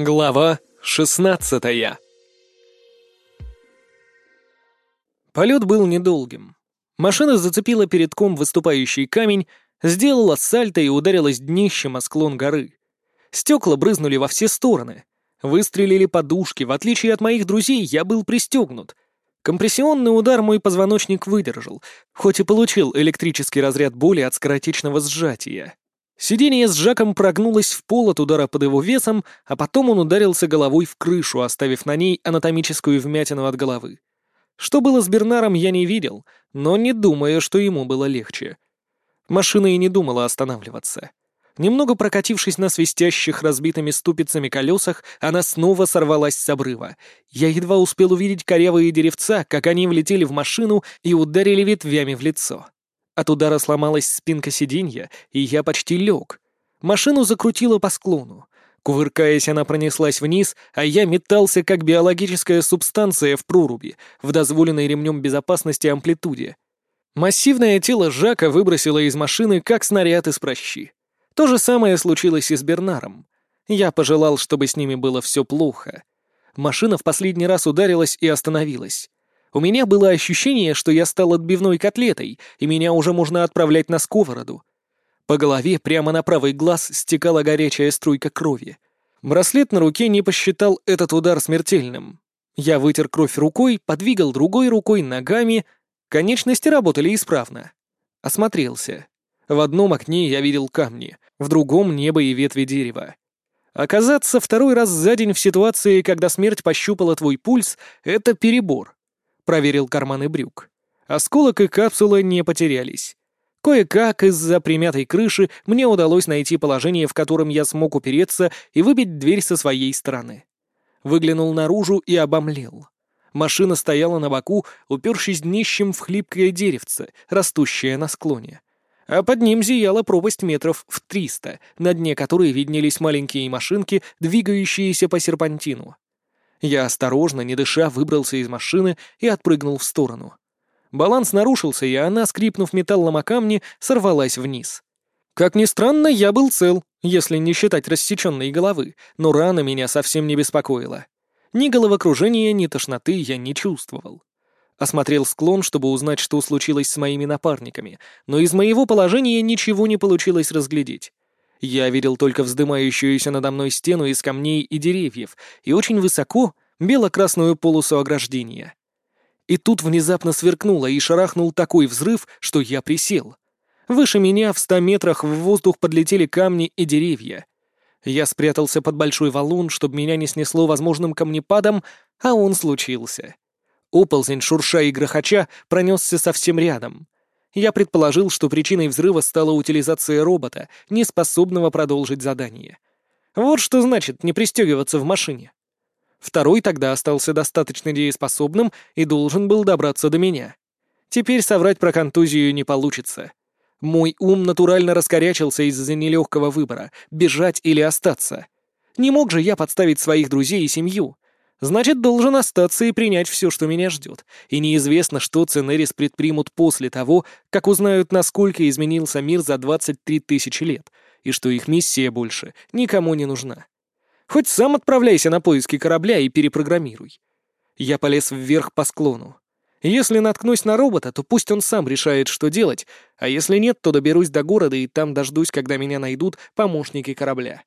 Глава шестнадцатая Полет был недолгим. Машина зацепила перед ком выступающий камень, сделала сальто и ударилась днищем о склон горы. Стекла брызнули во все стороны. Выстрелили подушки, в отличие от моих друзей, я был пристегнут. Компрессионный удар мой позвоночник выдержал, хоть и получил электрический разряд боли от скоротечного сжатия. Сиденье с Жаком прогнулось в пол от удара под его весом, а потом он ударился головой в крышу, оставив на ней анатомическую вмятину от головы. Что было с Бернаром, я не видел, но не думаю, что ему было легче. Машина и не думала останавливаться. Немного прокатившись на свистящих разбитыми ступицами колесах, она снова сорвалась с обрыва. Я едва успел увидеть корявые деревца, как они влетели в машину и ударили ветвями в лицо. От удара сломалась спинка сиденья, и я почти лег. Машину закрутило по склону. Кувыркаясь, она пронеслась вниз, а я метался, как биологическая субстанция в проруби, в дозволенной ремнем безопасности амплитуде. Массивное тело Жака выбросило из машины, как снаряд из прощи. То же самое случилось и с Бернаром. Я пожелал, чтобы с ними было все плохо. Машина в последний раз ударилась и остановилась. У меня было ощущение, что я стал отбивной котлетой, и меня уже можно отправлять на сковороду. По голове прямо на правый глаз стекала горячая струйка крови. Браслет на руке не посчитал этот удар смертельным. Я вытер кровь рукой, подвигал другой рукой ногами. Конечности работали исправно. Осмотрелся. В одном окне я видел камни, в другом — небо и ветви дерева. Оказаться второй раз за день в ситуации, когда смерть пощупала твой пульс — это перебор. Проверил карманы брюк. Осколок и капсула не потерялись. Кое-как из-за примятой крыши мне удалось найти положение, в котором я смог упереться и выбить дверь со своей стороны. Выглянул наружу и обомлел. Машина стояла на боку, упершись днищем в хлипкое деревце, растущее на склоне. А под ним зияла пропасть метров в триста, на дне которой виднелись маленькие машинки, двигающиеся по серпантину. Я осторожно, не дыша, выбрался из машины и отпрыгнул в сторону. Баланс нарушился, и она, скрипнув металлом о камни, сорвалась вниз. Как ни странно, я был цел, если не считать рассеченной головы, но рана меня совсем не беспокоила. Ни головокружения, ни тошноты я не чувствовал. Осмотрел склон, чтобы узнать, что случилось с моими напарниками, но из моего положения ничего не получилось разглядеть. Я видел только вздымающуюся надо мной стену из камней и деревьев, и очень высоко бело-красную полосу ограждения. И тут внезапно сверкнуло и шарахнул такой взрыв, что я присел. Выше меня в ста метрах в воздух подлетели камни и деревья. Я спрятался под большой валун, чтобы меня не снесло возможным камнепадом, а он случился. Оползень, шурша и грохоча, пронесся совсем рядом — я предположил, что причиной взрыва стала утилизация робота, не способного продолжить задание. Вот что значит не пристегиваться в машине. Второй тогда остался достаточно дееспособным и должен был добраться до меня. Теперь соврать про контузию не получится. Мой ум натурально раскорячился из-за нелегкого выбора — бежать или остаться. Не мог же я подставить своих друзей и семью — Значит, должен остаться и принять все, что меня ждет. И неизвестно, что Ценерис предпримут после того, как узнают, насколько изменился мир за 23 тысячи лет, и что их миссия больше никому не нужна. Хоть сам отправляйся на поиски корабля и перепрограммируй. Я полез вверх по склону. Если наткнусь на робота, то пусть он сам решает, что делать, а если нет, то доберусь до города и там дождусь, когда меня найдут помощники корабля.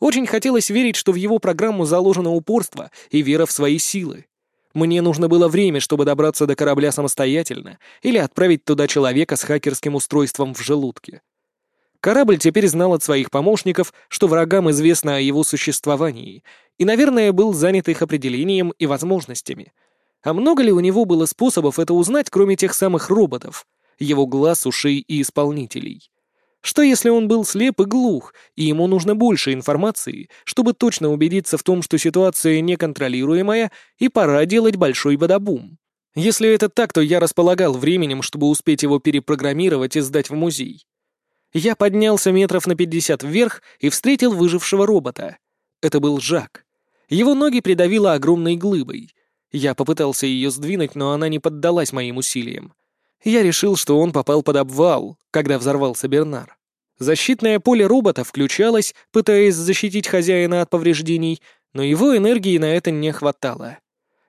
Очень хотелось верить, что в его программу заложено упорство и вера в свои силы. Мне нужно было время, чтобы добраться до корабля самостоятельно или отправить туда человека с хакерским устройством в желудке. Корабль теперь знал от своих помощников, что врагам известно о его существовании, и, наверное, был занят их определением и возможностями. А много ли у него было способов это узнать, кроме тех самых роботов, его глаз, ушей и исполнителей? Что если он был слеп и глух, и ему нужно больше информации, чтобы точно убедиться в том, что ситуация неконтролируемая, и пора делать большой бадабум? Если это так, то я располагал временем, чтобы успеть его перепрограммировать и сдать в музей. Я поднялся метров на пятьдесят вверх и встретил выжившего робота. Это был Жак. Его ноги придавило огромной глыбой. Я попытался ее сдвинуть, но она не поддалась моим усилиям. Я решил, что он попал под обвал, когда взорвался Бернар. Защитное поле робота включалось, пытаясь защитить хозяина от повреждений, Но его энергии на это не хватало.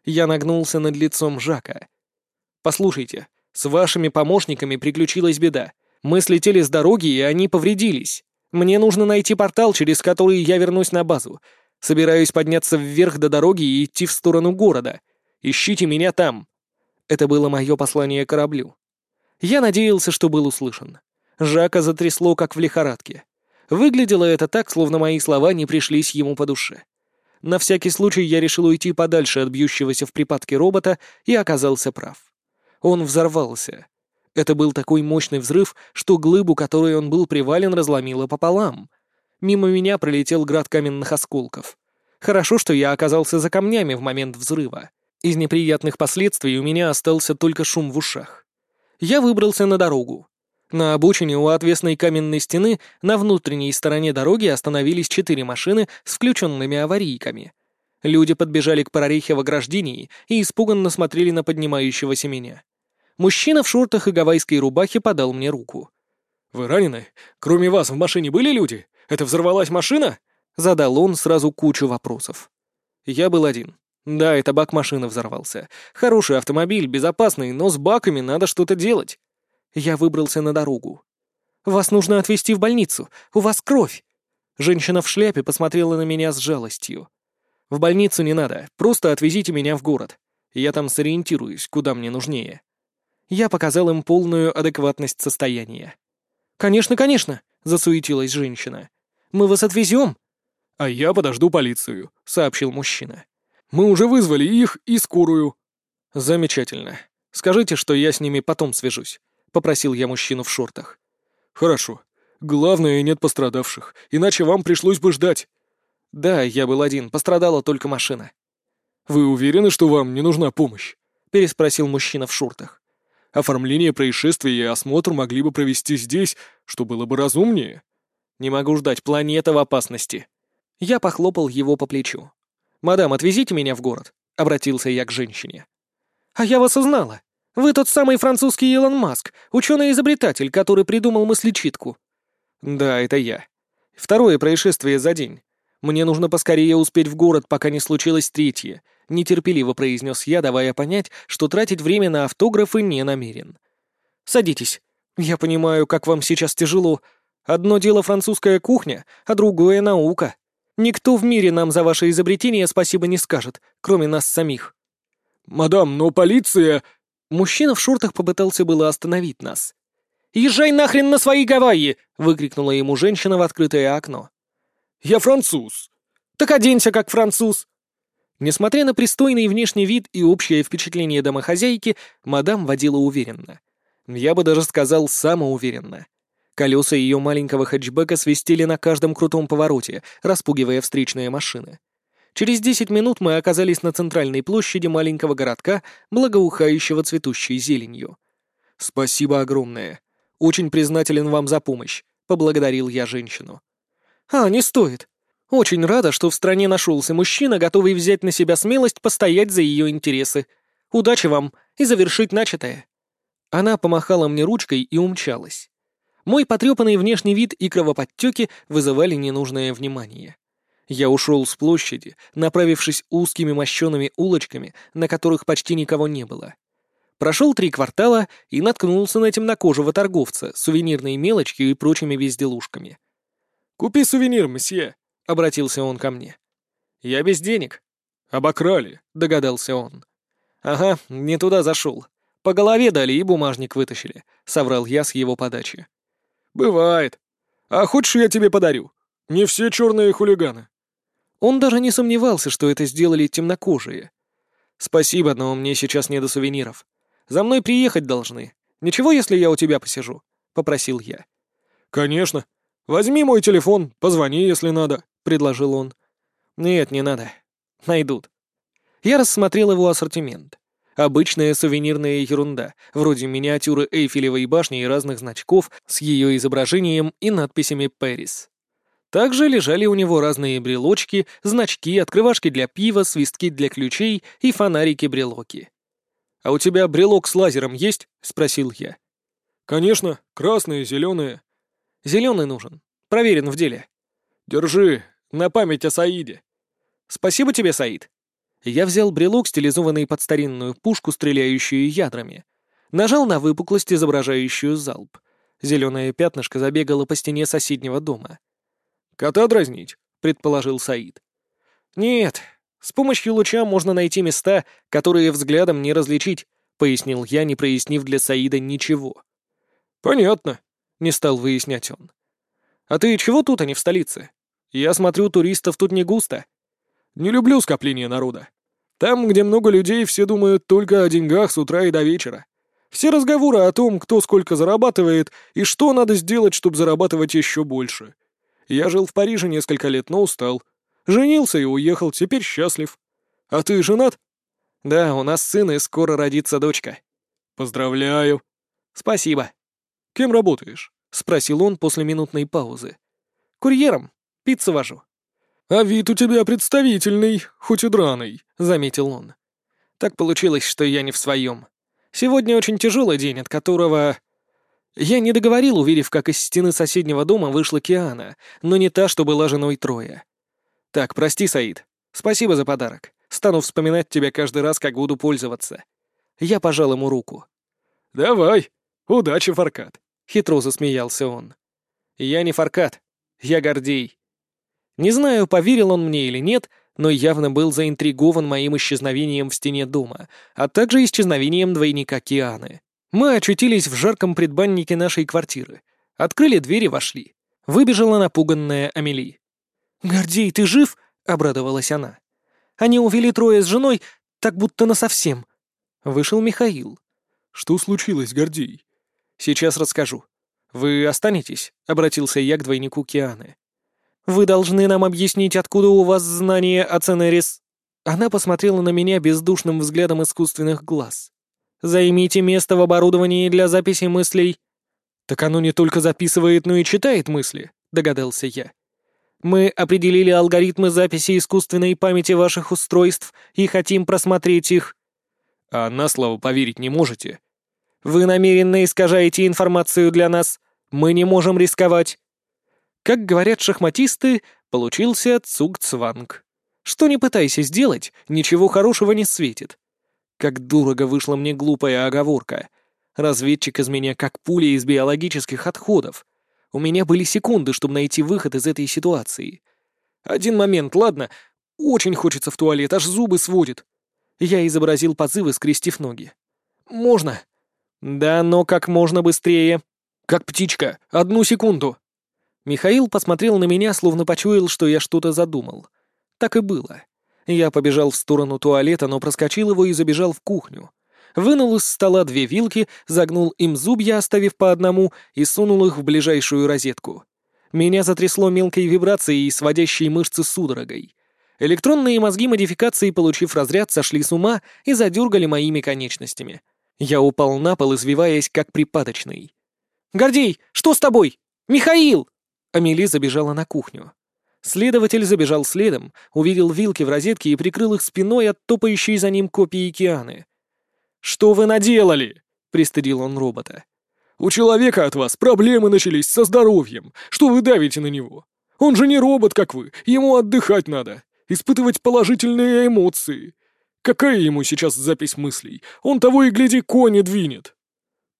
Я нагнулся над лицом Жака. «Послушайте, с вашими помощниками приключилась беда. Мы слетели с дороги, и они повредились. Мне нужно найти портал, через который я вернусь на базу. Собираюсь подняться вверх до дороги и идти в сторону города. Ищите меня там». Это было мое послание кораблю. Я надеялся, что был услышан. Жака затрясло, как в лихорадке. Выглядело это так, словно мои слова не пришлись ему по душе. На всякий случай я решил уйти подальше от бьющегося в припадке робота и оказался прав. Он взорвался. Это был такой мощный взрыв, что глыбу, которой он был привален, разломило пополам. Мимо меня пролетел град каменных осколков. Хорошо, что я оказался за камнями в момент взрыва. Из неприятных последствий у меня остался только шум в ушах. Я выбрался на дорогу. На обочине у отвесной каменной стены на внутренней стороне дороги остановились четыре машины с включенными аварийками. Люди подбежали к прорехе в ограждении и испуганно смотрели на поднимающегося меня. Мужчина в шортах и гавайской рубахе подал мне руку. «Вы ранены? Кроме вас в машине были люди? Это взорвалась машина?» Задал он сразу кучу вопросов. Я был один. Да, это бак машины взорвался. Хороший автомобиль, безопасный, но с баками надо что-то делать. Я выбрался на дорогу. «Вас нужно отвезти в больницу. У вас кровь!» Женщина в шляпе посмотрела на меня с жалостью. «В больницу не надо. Просто отвезите меня в город. Я там сориентируюсь, куда мне нужнее». Я показал им полную адекватность состояния. «Конечно, конечно!» — засуетилась женщина. «Мы вас отвезем!» «А я подожду полицию», — сообщил мужчина. «Мы уже вызвали их и скорую». «Замечательно. Скажите, что я с ними потом свяжусь попросил я мужчину в шортах. «Хорошо. Главное, нет пострадавших, иначе вам пришлось бы ждать». «Да, я был один, пострадала только машина». «Вы уверены, что вам не нужна помощь?» — переспросил мужчина в шортах. «Оформление происшествия и осмотр могли бы провести здесь, что было бы разумнее». «Не могу ждать, планета в опасности». Я похлопал его по плечу. «Мадам, отвезите меня в город», — обратился я к женщине. «А я вас узнала. Вы тот самый французский Илон Маск, ученый-изобретатель, который придумал мыслечитку». «Да, это я. Второе происшествие за день. Мне нужно поскорее успеть в город, пока не случилось третье», — нетерпеливо произнес я, давая понять, что тратить время на автографы не намерен. «Садитесь. Я понимаю, как вам сейчас тяжело. Одно дело французская кухня, а другое — наука. Никто в мире нам за ваше изобретение спасибо не скажет, кроме нас самих». «Мадам, но полиция...» Мужчина в шортах попытался было остановить нас. «Езжай нахрен на свои Гавайи!» — выкрикнула ему женщина в открытое окно. «Я француз!» «Так оденься, как француз!» Несмотря на пристойный внешний вид и общее впечатление домохозяйки, мадам водила уверенно. Я бы даже сказал, самоуверенно. Колеса ее маленького хэтчбека свистели на каждом крутом повороте, распугивая встречные машины. Через десять минут мы оказались на центральной площади маленького городка, благоухающего цветущей зеленью. «Спасибо огромное. Очень признателен вам за помощь», — поблагодарил я женщину. «А, не стоит. Очень рада, что в стране нашелся мужчина, готовый взять на себя смелость постоять за ее интересы. Удачи вам и завершить начатое». Она помахала мне ручкой и умчалась. Мой потрепанный внешний вид и кровоподтеки вызывали ненужное внимание. Я ушел с площади, направившись узкими мощеными улочками, на которых почти никого не было. Прошел три квартала и наткнулся на темнокожего торговца, сувенирной мелочью и прочими безделушками. «Купи сувенир, месье», — обратился он ко мне. «Я без денег». «Обокрали», — догадался он. «Ага, не туда зашел. По голове дали и бумажник вытащили», — соврал я с его подачи. «Бывает. А хочешь, я тебе подарю? Не все черные хулиганы». Он даже не сомневался, что это сделали темнокожие. «Спасибо, но мне сейчас не до сувениров. За мной приехать должны. Ничего, если я у тебя посижу?» — попросил я. «Конечно. Возьми мой телефон, позвони, если надо», — предложил он. «Нет, не надо. Найдут». Я рассмотрел его ассортимент. Обычная сувенирная ерунда, вроде миниатюры Эйфелевой башни и разных значков с ее изображением и надписями «Пэрис». Также лежали у него разные брелочки, значки, открывашки для пива, свистки для ключей и фонарики-брелоки. «А у тебя брелок с лазером есть?» — спросил я. «Конечно, красные, зеленые». «Зеленый нужен. Проверен в деле». «Держи, на память о Саиде». Спасибо тебе, Саид. Я взял брелок, стилизованный под старинную пушку, стреляющую ядрами. Нажал на выпуклость, изображающую залп. Зеленое пятнышко забегало по стене соседнего дома. «Кота дразнить», — предположил Саид. «Нет, с помощью луча можно найти места, которые взглядом не различить», — пояснил я, не прояснив для Саида ничего. «Понятно», — не стал выяснять он. «А ты чего тут, а не в столице? Я смотрю, туристов тут не густо». «Не люблю скопление народа. Там, где много людей, все думают только о деньгах с утра и до вечера. Все разговоры о том, кто сколько зарабатывает и что надо сделать, чтобы зарабатывать еще больше. Я жил в Париже несколько лет, но устал. Женился и уехал, теперь счастлив. А ты женат? Да, у нас сын и скоро родится дочка. Поздравляю. Спасибо. Кем работаешь? Спросил он после минутной паузы. Курьером. Пиццу вожу. «А вид у тебя представительный, хоть и драный», — заметил он. «Так получилось, что я не в своем. Сегодня очень тяжелый день, от которого...» Я не договорил, увидев, как из стены соседнего дома вышла Киана, но не та, что была женой Троя. «Так, прости, Саид. Спасибо за подарок. Стану вспоминать тебя каждый раз, как буду пользоваться». Я пожал ему руку. «Давай. Удачи, Фаркат», — хитро засмеялся он. «Я не Фаркат. Я Гордей. Не знаю, поверил он мне или нет, но явно был заинтригован моим исчезновением в стене дома, а также исчезновением двойника Кианы. Мы очутились в жарком предбаннике нашей квартиры. Открыли дверь и вошли. Выбежала напуганная Амели. «Гордей, ты жив?» — обрадовалась она. «Они увели трое с женой, так будто насовсем». Вышел Михаил. «Что случилось, Гордей?» «Сейчас расскажу. Вы останетесь?» — обратился я к двойнику Кианы. Вы должны нам объяснить, откуда у вас знания о Ценерис». Она посмотрела на меня бездушным взглядом искусственных глаз. «Займите место в оборудовании для записи мыслей». «Так оно не только записывает, но и читает мысли», — догадался я. «Мы определили алгоритмы записи искусственной памяти ваших устройств и хотим просмотреть их». «А на слово поверить не можете?» «Вы намеренно искажаете информацию для нас. Мы не можем рисковать». Как говорят шахматисты, получился цугцванг. Что не пытайся сделать, ничего хорошего не светит. Как дорого вышла мне глупая оговорка. Разведчик из меня как пуля из биологических отходов. У меня были секунды, чтобы найти выход из этой ситуации. Один момент, ладно? Очень хочется в туалет, аж зубы сводит. Я изобразил позывы, скрестив ноги. «Можно?» «Да, но как можно быстрее». «Как птичка. Одну секунду». Михаил посмотрел на меня, словно почуял, что я что-то задумал. Так и было. Я побежал в сторону туалета, но проскочил его и забежал в кухню. Вынул из стола две вилки, загнул им зубья, оставив по одному, и сунул их в ближайшую розетку. Меня затрясло мелкой вибрацией, сводящей мышцы судорогой. Электронные мозги модификации, получив разряд, сошли с ума и задергали моими конечностями. Я упал на пол, извиваясь, как припадочный. «Гордей, что с тобой? Михаил!» Амели забежала на кухню. Следователь забежал следом, увидел вилки в розетке и прикрыл их спиной от топающей за ним копии Кианы. «Что вы наделали?» — пристыдил он робота. «У человека от вас проблемы начались со здоровьем. Что вы давите на него? Он же не робот, как вы. Ему отдыхать надо. Испытывать положительные эмоции. Какая ему сейчас запись мыслей? Он того и гляди кони двинет».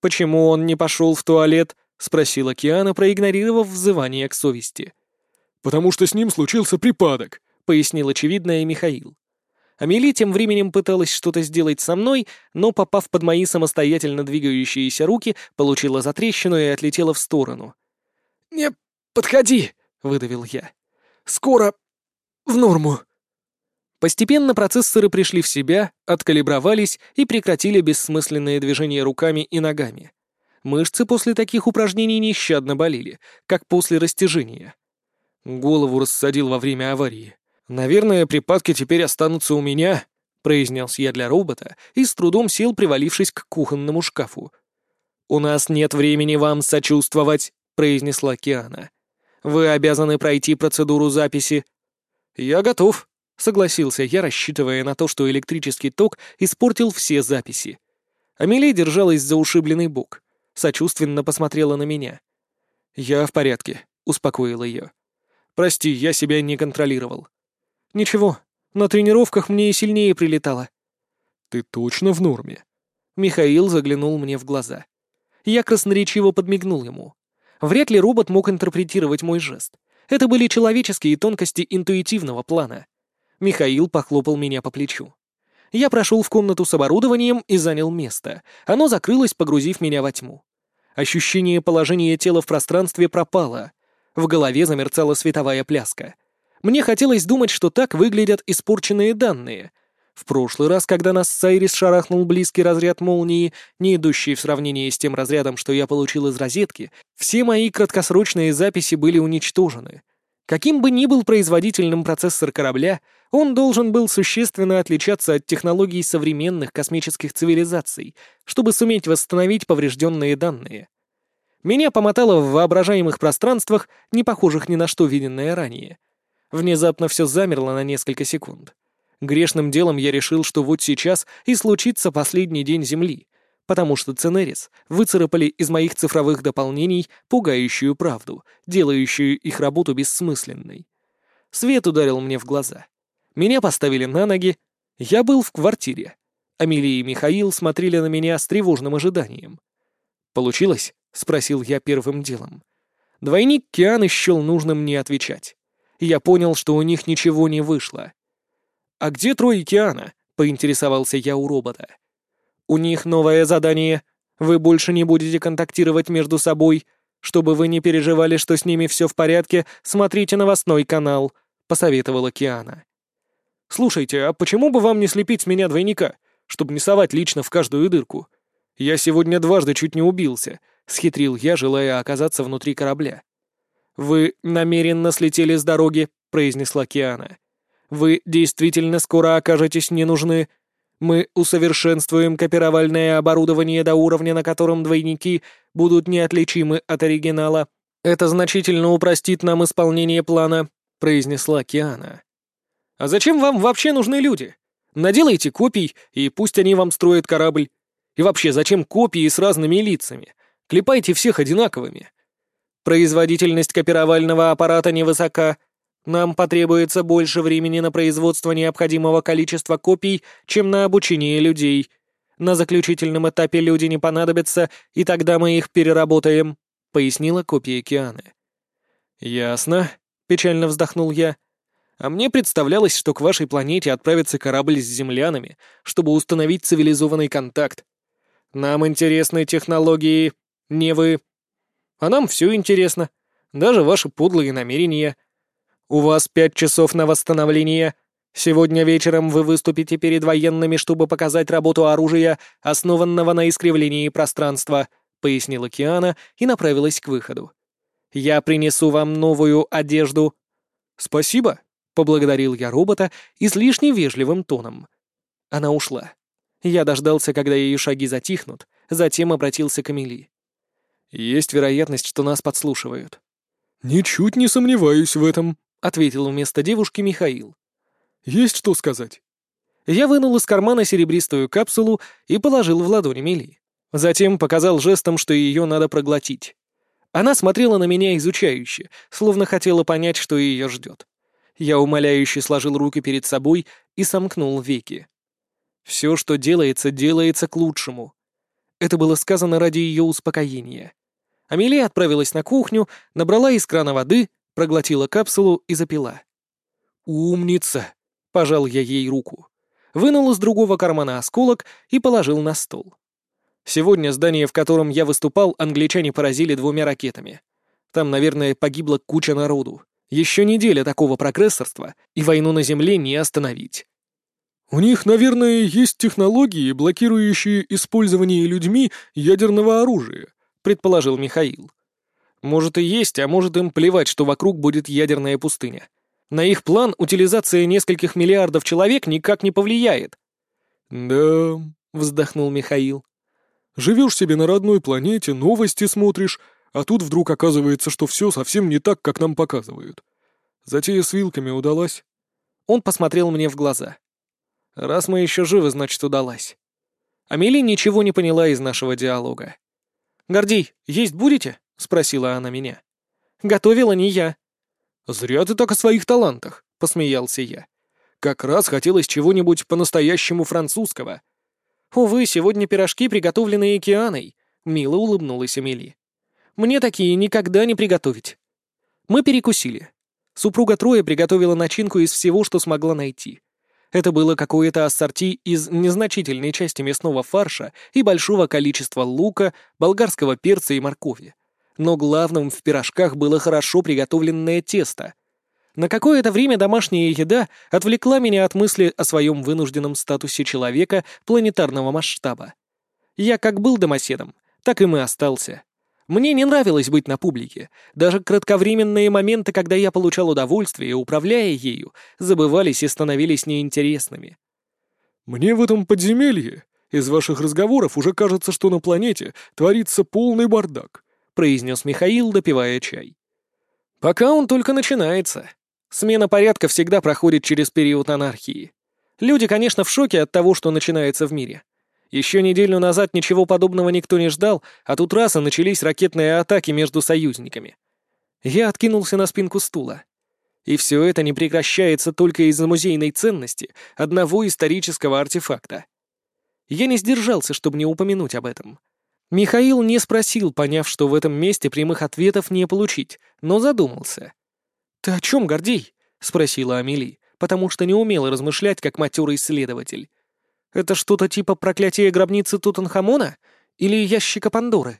«Почему он не пошел в туалет?» — спросила Киана, проигнорировав взывание к совести. «Потому что с ним случился припадок», — пояснил очевидное Михаил. Амели тем временем пыталась что-то сделать со мной, но, попав под мои самостоятельно двигающиеся руки, получила затрещину и отлетела в сторону. «Не подходи!» — выдавил я. «Скоро в норму!» Постепенно процессоры пришли в себя, откалибровались и прекратили бессмысленные движения руками и ногами. Мышцы после таких упражнений нещадно болели, как после растяжения. Голову рассадил во время аварии. «Наверное, припадки теперь останутся у меня», — произнес я для робота и с трудом сел, привалившись к кухонному шкафу. «У нас нет времени вам сочувствовать», — произнесла Киана. «Вы обязаны пройти процедуру записи». «Я готов», — согласился я, рассчитывая на то, что электрический ток испортил все записи. Амелия держалась за ушибленный бок сочувственно посмотрела на меня. «Я в порядке», — успокоил ее. «Прости, я себя не контролировал». «Ничего, На тренировках мне и сильнее прилетало. Ты точно в норме? Михаил заглянул мне в глаза. Я красноречиво подмигнул ему. Вряд ли робот мог интерпретировать мой жест. Это были человеческие тонкости интуитивного плана. Михаил похлопал меня по плечу. Я прошел в комнату с оборудованием и занял место. Оно закрылось, погрузив меня во тьму. Ощущение положения тела в пространстве пропало. В голове замерцала световая пляска. Мне хотелось думать, что так выглядят испорченные данные — в прошлый раз, когда нас с шарахнул близкий разряд молнии, не идущий в сравнении с тем разрядом, что я получил из розетки, все мои краткосрочные записи были уничтожены. Каким бы ни был производительным процессор корабля, он должен был существенно отличаться от технологий современных космических цивилизаций, чтобы суметь восстановить поврежденные данные. Меня помотало в воображаемых пространствах, не похожих ни на что виденное ранее. Внезапно все замерло на несколько секунд. Грешным делом я решил, что вот сейчас и случится последний день Земли, потому что Ценерис выцарапали из моих цифровых дополнений пугающую правду, делающую их работу бессмысленной. Свет ударил мне в глаза. Меня поставили на ноги. Я был в квартире. Амелия и Михаил смотрели на меня с тревожным ожиданием. «Получилось?» — спросил я первым делом. Двойник Киан счел нужным не отвечать. Я понял, что у них ничего не вышло. «А где трое Киана?» — поинтересовался я у робота. «У них новое задание. Вы больше не будете контактировать между собой. Чтобы вы не переживали, что с ними все в порядке, смотрите новостной канал», — посоветовала Киана. «Слушайте, а почему бы вам не слепить с меня двойника, чтобы не совать лично в каждую дырку? Я сегодня дважды чуть не убился», — схитрил я, желая оказаться внутри корабля. «Вы намеренно слетели с дороги», — произнесла Киана. Вы действительно скоро окажетесь не нужны. Мы усовершенствуем копировальное оборудование до уровня, на котором двойники будут неотличимы от оригинала. Это значительно упростит нам исполнение плана», — произнесла Киана. «А зачем вам вообще нужны люди? Наделайте копий, и пусть они вам строят корабль. И вообще, зачем копии с разными лицами? Клепайте всех одинаковыми. Производительность копировального аппарата невысока, нам потребуется больше времени на производство необходимого количества копий, чем на обучение людей. На заключительном этапе люди не понадобятся, и тогда мы их переработаем», — пояснила копия Кианы. «Ясно», — печально вздохнул я. «А мне представлялось, что к вашей планете отправится корабль с землянами, чтобы установить цивилизованный контакт. Нам интересны технологии, не вы. А нам все интересно, даже ваши подлые намерения». У вас пять часов на восстановление. Сегодня вечером вы выступите перед военными, чтобы показать работу оружия, основанного на искривлении пространства», — пояснила Киана и направилась к выходу. «Я принесу вам новую одежду». «Спасибо», — поблагодарил я робота излишне вежливым тоном. Она ушла. Я дождался, когда ее шаги затихнут, затем обратился к Эмили. «Есть вероятность, что нас подслушивают». «Ничуть не сомневаюсь в этом», ответил вместо девушки Михаил. «Есть что сказать?» Я вынул из кармана серебристую капсулу и положил в ладони Мели. Затем показал жестом, что ее надо проглотить. Она смотрела на меня изучающе, словно хотела понять, что ее ждет. Я умоляюще сложил руки перед собой и сомкнул веки. Все, что делается, делается к лучшему. Это было сказано ради ее успокоения. Амелия отправилась на кухню, набрала из крана воды, проглотила капсулу и запила. «Умница!» — пожал я ей руку. Вынул из другого кармана осколок и положил на стол. Сегодня здание, в котором я выступал, англичане поразили двумя ракетами. Там, наверное, погибла куча народу. Еще неделя такого прогрессорства, и войну на Земле не остановить. «У них, наверное, есть технологии, блокирующие использование людьми ядерного оружия», — предположил Михаил. Может и есть, а может им плевать, что вокруг будет ядерная пустыня. На их план утилизация нескольких миллиардов человек никак не повлияет. «Да», — вздохнул Михаил. «Живешь себе на родной планете, новости смотришь, а тут вдруг оказывается, что все совсем не так, как нам показывают. Затея с вилками удалась?» Он посмотрел мне в глаза. «Раз мы еще живы, значит, удалась». Амели ничего не поняла из нашего диалога. «Гордей, есть будете?» — спросила она меня. «Готовила не я». «Зря ты так о своих талантах», — посмеялся я. Как раз хотелось чего-нибудь по-настоящему французского. «Увы, сегодня пирожки, приготовленные Кианой», — мило улыбнулась Эмили. «Мне такие никогда не приготовить». Мы перекусили. Супруга Троя приготовила начинку из всего, что смогла найти. Это было какое-то ассорти из незначительной части мясного фарша и большого количества лука, болгарского перца и моркови. Но главным в пирожках было хорошо приготовленное тесто. На какое-то время домашняя еда отвлекла меня от мысли о своем вынужденном статусе человека планетарного масштаба. Я как был домоседом, так и мы остался. Мне не нравилось быть на публике. Даже кратковременные моменты, когда я получал удовольствие, управляя ею, забывались и становились неинтересными. «Мне в этом подземелье из ваших разговоров уже кажется, что на планете творится полный бардак», произнес Михаил, допивая чай. «Пока он только начинается. Смена порядка всегда проходит через период анархии. Люди, конечно, в шоке от того, что начинается в мире. Еще неделю назад ничего подобного никто не ждал, а тут раз и начались ракетные атаки между союзниками. Я откинулся на спинку стула. И все это не прекращается только из-за музейной ценности одного исторического артефакта. Я не сдержался, чтобы не упомянуть об этом. Михаил не спросил, поняв, что в этом месте прямых ответов не получить, но задумался. «Ты о чем, Гордей?» — спросила Амели, потому что не умела размышлять, как матерый исследователь. Это что-то типа проклятия гробницы Тутанхамона? Или ящика Пандоры?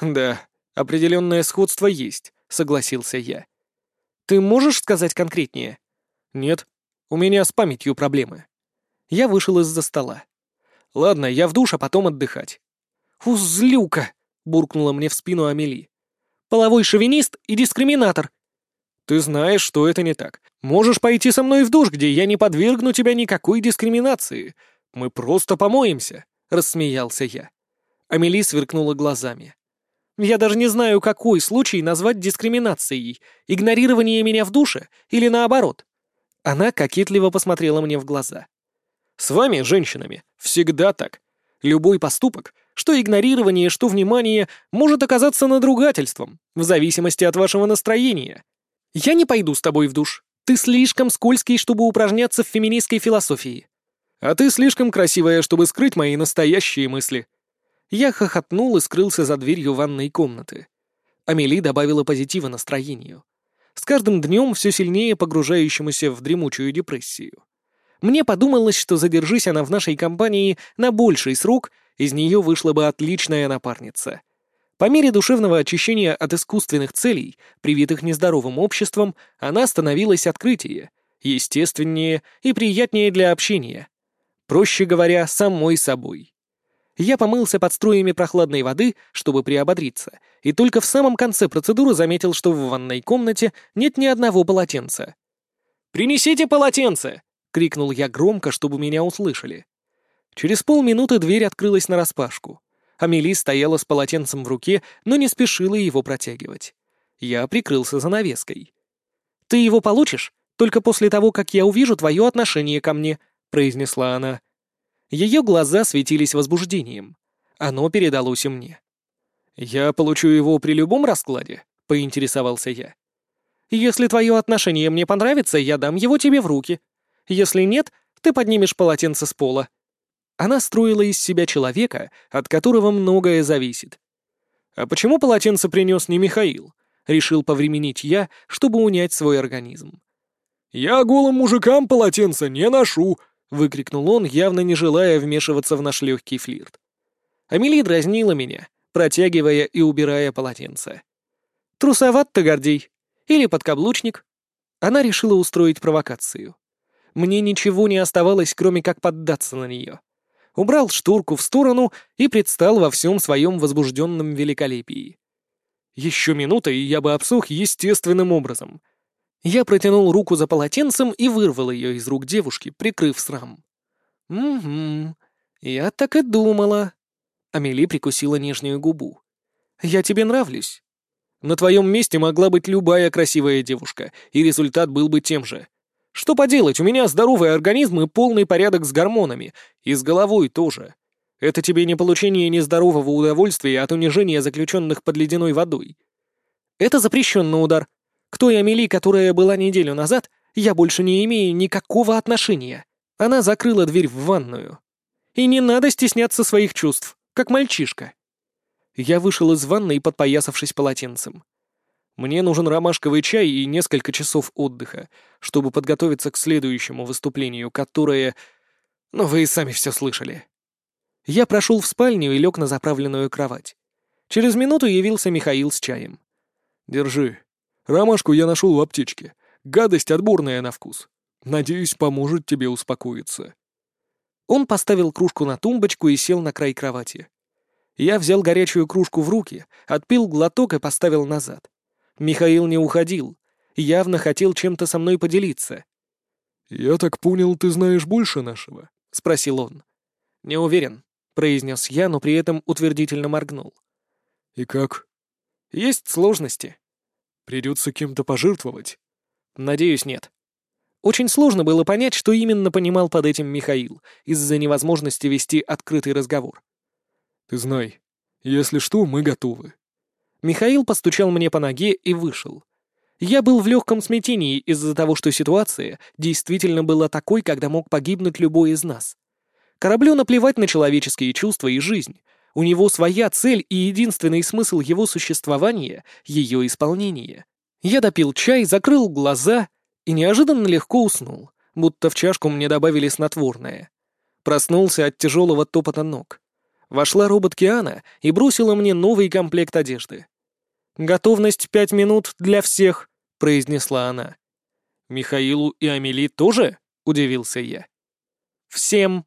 Да, определенное сходство есть, согласился я. Ты можешь сказать конкретнее? Нет, у меня с памятью проблемы. Я вышел из-за стола. Ладно, я в душ, а потом отдыхать. «Узлюка!» — буркнула мне в спину Амели. «Половой шовинист и дискриминатор!» «Ты знаешь, что это не так. Можешь пойти со мной в душ, где я не подвергну тебя никакой дискриминации. Мы просто помоемся», — рассмеялся я. Амели сверкнула глазами. «Я даже не знаю, какой случай назвать дискриминацией. Игнорирование меня в душе или наоборот?» Она кокетливо посмотрела мне в глаза. «С вами, женщинами, всегда так. Любой поступок, что игнорирование, что внимание, может оказаться надругательством, в зависимости от вашего настроения. Я не пойду с тобой в душ. Ты слишком скользкий, чтобы упражняться в феминистской философии. А ты слишком красивая, чтобы скрыть мои настоящие мысли». Я хохотнул и скрылся за дверью ванной комнаты. Амели добавила позитива настроению. С каждым днем все сильнее погружающемуся в дремучую депрессию. Мне подумалось, что задержись она в нашей компании на больший срок, из нее вышла бы отличная напарница. По мере душевного очищения от искусственных целей, привитых нездоровым обществом, она становилась открытие, естественнее и приятнее для общения, Проще говоря, самой собой. Я помылся под струями прохладной воды, чтобы приободриться, и только в самом конце процедуры заметил, что в ванной комнате нет ни одного полотенца. «Принесите полотенце!» — крикнул я громко, чтобы меня услышали. Через полминуты дверь открылась нараспашку. Амели стояла с полотенцем в руке, но не спешила его протягивать. Я прикрылся занавеской. «Ты его получишь только после того, как я увижу твое отношение ко мне», произнесла она. Ее глаза светились возбуждением. Оно передалось и мне. «Я получу его при любом раскладе?» — поинтересовался я. «Если твое отношение мне понравится, я дам его тебе в руки. Если нет, ты поднимешь полотенце с пола». Она строила из себя человека, от которого многое зависит. «А почему полотенце принес не Михаил?» — решил повременить я, чтобы унять свой организм. «Я голым мужикам полотенце не ношу», выкрикнул он, явно не желая вмешиваться в наш легкий флирт. Амели дразнила меня, протягивая и убирая полотенце. «Трусоват ты, Гордей? Или подкаблучник?» Она решила устроить провокацию. Мне ничего не оставалось, кроме как поддаться на нее. Убрал шторку в сторону и предстал во всем своем возбужденном великолепии. Еще минута, и я бы обсох естественным образом — я протянул руку за полотенцем и вырвал ее из рук девушки, прикрыв срам. «Угу, я так и думала». Амели прикусила нижнюю губу. «Я тебе нравлюсь. На твоем месте могла быть любая красивая девушка, и результат был бы тем же. Что поделать, у меня здоровый организм и полный порядок с гормонами, и с головой тоже. Это тебе не получение нездорового удовольствия от унижения заключенных под ледяной водой. Это запрещенный удар, к той Амели, которая была неделю назад, Я больше не имею никакого отношения. Она закрыла дверь в ванную. И не надо стесняться своих чувств, как мальчишка. Я вышел из ванной, подпоясавшись полотенцем. Мне нужен ромашковый чай и несколько часов отдыха, чтобы подготовиться к следующему выступлению, которое... Ну, вы и сами все слышали. Я прошел в спальню и лег на заправленную кровать. Через минуту явился Михаил с чаем. «Держи. Ромашку я нашел в аптечке. Гадость отборная на вкус. Надеюсь, поможет тебе успокоиться». Он поставил кружку на тумбочку и сел на край кровати. Я взял горячую кружку в руки, отпил глоток и поставил назад. Михаил не уходил. Явно хотел чем-то со мной поделиться. «Я так понял, ты знаешь больше нашего?» — спросил он. «Не уверен», — произнес я, но при этом утвердительно моргнул. «И как?» «Есть сложности». «Придется кем-то пожертвовать?» «Надеюсь, нет». Очень сложно было понять, что именно понимал под этим Михаил, из-за невозможности вести открытый разговор. «Ты знай, если что, мы готовы». Михаил постучал мне по ноге и вышел. Я был в легком смятении из-за того, что ситуация действительно была такой, когда мог погибнуть любой из нас. Кораблю наплевать на человеческие чувства и жизнь. У него своя цель и единственный смысл его существования — ее исполнение. Я допил чай, закрыл глаза и неожиданно легко уснул, будто в чашку мне добавили снотворное. Проснулся от тяжелого топота ног. Вошла робот Киана и бросила мне новый комплект одежды. «Готовность пять минут для всех», — произнесла она. «Михаилу и Амели тоже?» — удивился я. «Всем»,